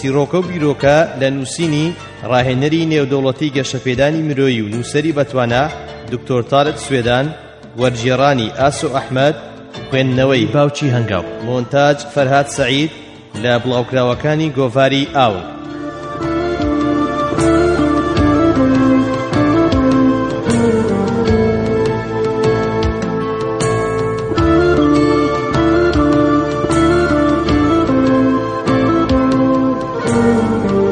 چیرۆکە و بیرۆکە لە نووسینی ڕاهێنەری نێودەوڵەتی گەشەپێدانی مرۆیی و نووسری بەتوانە دکتۆر تارت سوێدان وەرجێڕانی ئاسو ئەحمەد خوێندنەوەی باوچی هەنگاو مۆنتاج فەرهاد سعید لە بڵاوکراوەکانی گۆڤاری ئاون Thank you.